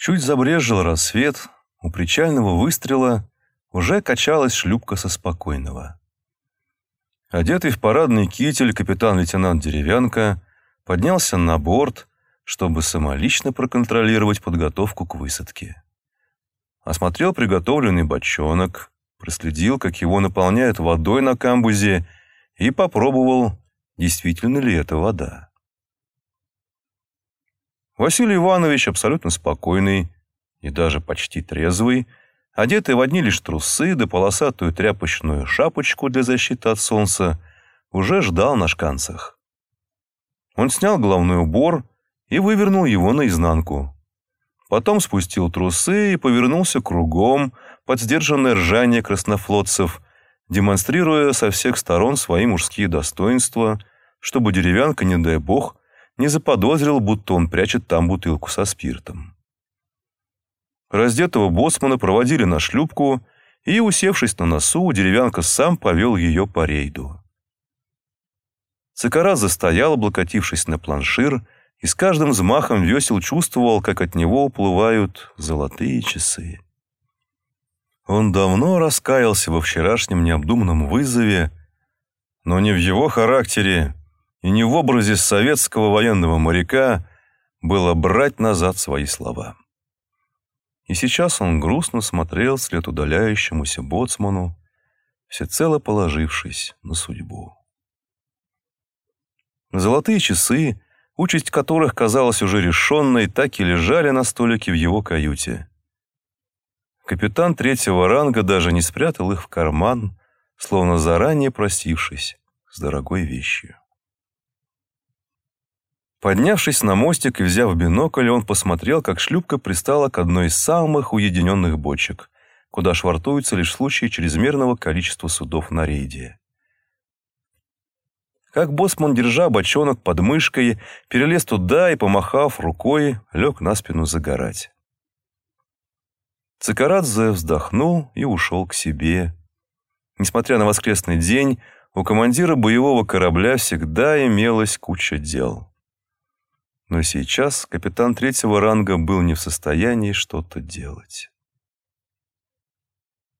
Чуть забрежил рассвет, у причального выстрела уже качалась шлюпка со спокойного. Одетый в парадный китель капитан-лейтенант Деревянко поднялся на борт, чтобы самолично проконтролировать подготовку к высадке. Осмотрел приготовленный бочонок, проследил, как его наполняют водой на камбузе и попробовал, действительно ли это вода. Василий Иванович абсолютно спокойный и даже почти трезвый, одетый в одни лишь трусы да полосатую тряпочную шапочку для защиты от солнца, уже ждал на шканцах. Он снял головной убор и вывернул его наизнанку. Потом спустил трусы и повернулся кругом под сдержанное ржание краснофлотцев, демонстрируя со всех сторон свои мужские достоинства, чтобы деревянка, не дай бог, не заподозрил, будто он прячет там бутылку со спиртом. Раздетого боцмана проводили на шлюпку, и, усевшись на носу, деревянка сам повел ее по рейду. Цикара застоял, облокотившись на планшир, и с каждым взмахом весел чувствовал, как от него уплывают золотые часы. Он давно раскаялся во вчерашнем необдуманном вызове, но не в его характере и не в образе советского военного моряка было брать назад свои слова. И сейчас он грустно смотрел вслед удаляющемуся боцману, всецело положившись на судьбу. Золотые часы участь которых казалась уже решенной, так и лежали на столике в его каюте. Капитан третьего ранга даже не спрятал их в карман, словно заранее простившись с дорогой вещью. Поднявшись на мостик и взяв бинокль, он посмотрел, как шлюпка пристала к одной из самых уединенных бочек, куда швартуются лишь в случае чрезмерного количества судов на рейде как боссман, держа бочонок под мышкой, перелез туда и, помахав рукой, лег на спину загорать. Цикарадзе вздохнул и ушел к себе. Несмотря на воскресный день, у командира боевого корабля всегда имелась куча дел. Но сейчас капитан третьего ранга был не в состоянии что-то делать.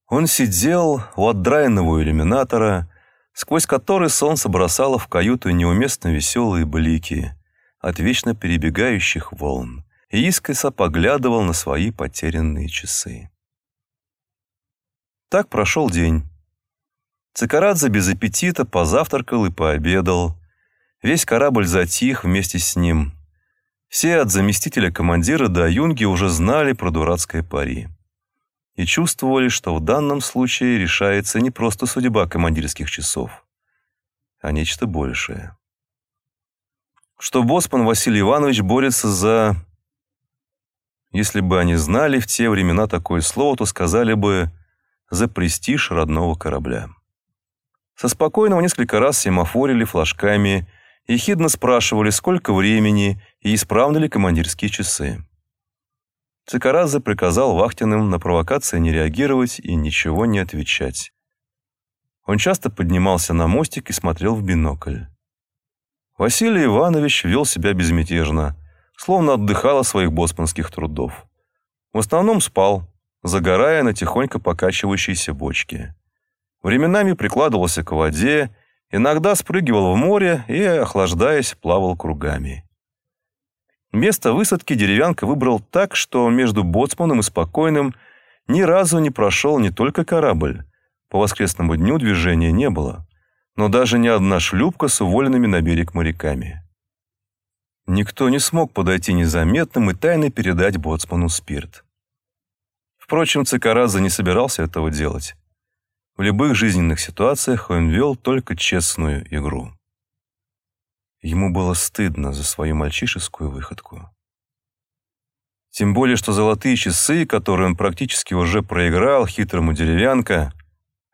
Он сидел у отдраенного иллюминатора, сквозь который солнце бросало в каюту неуместно веселые блики от вечно перебегающих волн и искоса поглядывал на свои потерянные часы. Так прошел день. Цикарадзе без аппетита позавтракал и пообедал. Весь корабль затих вместе с ним. Все от заместителя командира до юнги уже знали про дурацкое пари и чувствовали, что в данном случае решается не просто судьба командирских часов, а нечто большее. Что Боспан Василий Иванович борется за... Если бы они знали в те времена такое слово, то сказали бы «за престиж родного корабля». Со спокойного несколько раз семафорили флажками, и хидно спрашивали, сколько времени и исправны ли командирские часы. Цикарадзе приказал вахтенным на провокации не реагировать и ничего не отвечать. Он часто поднимался на мостик и смотрел в бинокль. Василий Иванович вел себя безмятежно, словно отдыхал от своих боцманских трудов. В основном спал, загорая на тихонько покачивающейся бочке. Временами прикладывался к воде, иногда спрыгивал в море и, охлаждаясь, плавал кругами. Место высадки деревянка выбрал так, что между боцманом и спокойным ни разу не прошел не только корабль. По воскресному дню движения не было, но даже ни одна шлюпка с уволенными на берег моряками. Никто не смог подойти незаметным и тайно передать боцману спирт. Впрочем, Цикарадзе не собирался этого делать. В любых жизненных ситуациях он вел только честную игру. Ему было стыдно за свою мальчишескую выходку. Тем более, что золотые часы, которые он практически уже проиграл хитрому деревянка,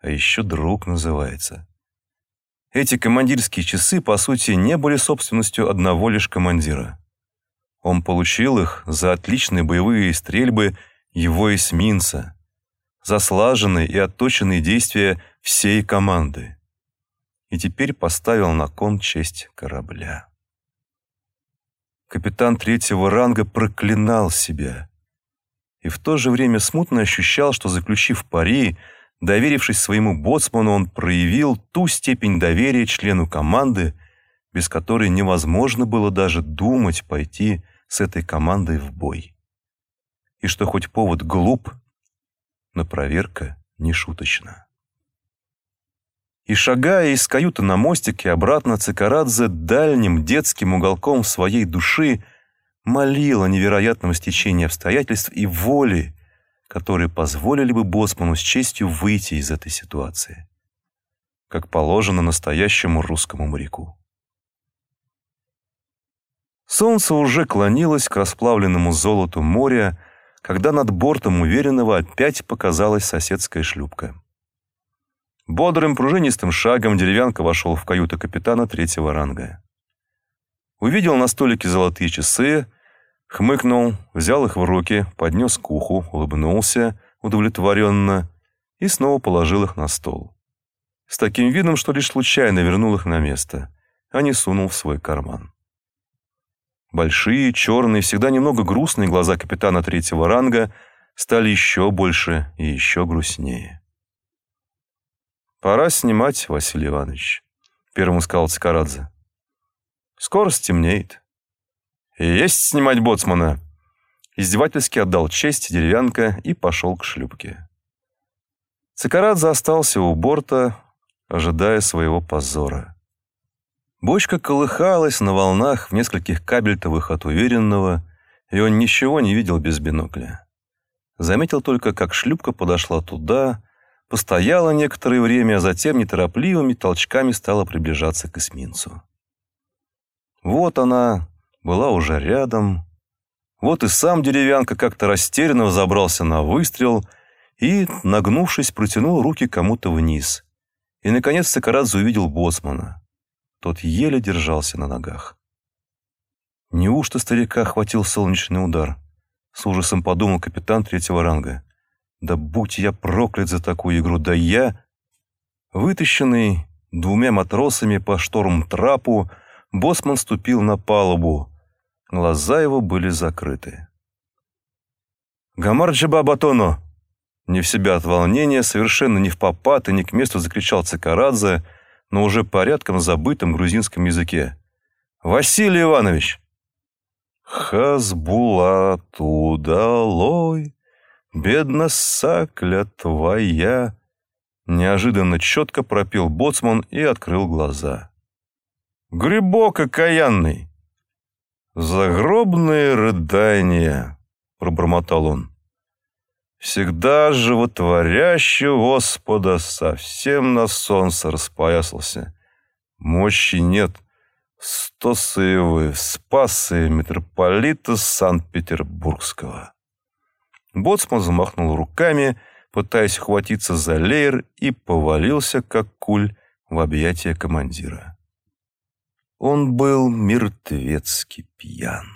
а еще друг называется. Эти командирские часы, по сути, не были собственностью одного лишь командира. Он получил их за отличные боевые стрельбы его эсминца, за слаженные и отточенные действия всей команды и теперь поставил на кон честь корабля. Капитан третьего ранга проклинал себя. и в то же время смутно ощущал, что, заключив пари, доверившись своему боцману, он проявил ту степень доверия члену команды, без которой невозможно было даже думать пойти с этой командой в бой. И что хоть повод глуп, но проверка не шуточна. И шагая из каюты на мостике обратно, Цикарадзе дальним детским уголком своей души молил о невероятном стечении обстоятельств и воли, которые позволили бы Босману с честью выйти из этой ситуации, как положено настоящему русскому моряку. Солнце уже клонилось к расплавленному золоту моря, когда над бортом уверенного опять показалась соседская шлюпка. Бодрым пружинистым шагом деревянка вошел в каюту капитана третьего ранга. Увидел на столике золотые часы, хмыкнул, взял их в руки, поднес к уху, улыбнулся удовлетворенно и снова положил их на стол. С таким видом, что лишь случайно вернул их на место, а не сунул в свой карман. Большие, черные, всегда немного грустные глаза капитана третьего ранга стали еще больше и еще грустнее. «Пора снимать, Василий Иванович», — первому сказал Цикарадзе. «Скоро стемнеет». «И есть снимать боцмана!» Издевательски отдал честь деревянка и пошел к шлюпке. Цикарадзе остался у борта, ожидая своего позора. Бочка колыхалась на волнах в нескольких кабельтовых от уверенного, и он ничего не видел без бинокля. Заметил только, как шлюпка подошла туда, постояла некоторое время, а затем неторопливыми толчками стала приближаться к эсминцу. Вот она была уже рядом. Вот и сам деревянка как-то растерянно взобрался на выстрел и, нагнувшись, протянул руки кому-то вниз. И, наконец, Сакарадзе увидел боцмана. Тот еле держался на ногах. Неужто старика хватил солнечный удар? С ужасом подумал капитан третьего ранга. Да будь я проклят за такую игру, да я... Вытащенный двумя матросами по шторм-трапу, Босман ступил на палубу. Глаза его были закрыты. «Гамарджиба Батоно!» Не в себя от волнения, совершенно не в попад и не к месту закричал Цикарадзе, но уже порядком забытом грузинском языке. «Василий Иванович!» «Хазбулату долой!» «Бедна сакля твоя!» Неожиданно четко пропел боцман и открыл глаза. «Грибок окаянный!» «Загробные рыдания!» — пробормотал он. «Всегда животворящий Господа совсем на солнце распоясался. Мощи нет. Стосы вы, спасы митрополита Санкт-Петербургского». Боцман замахнул руками, пытаясь ухватиться за леер, и повалился, как куль, в объятия командира. Он был мертвецки пьян.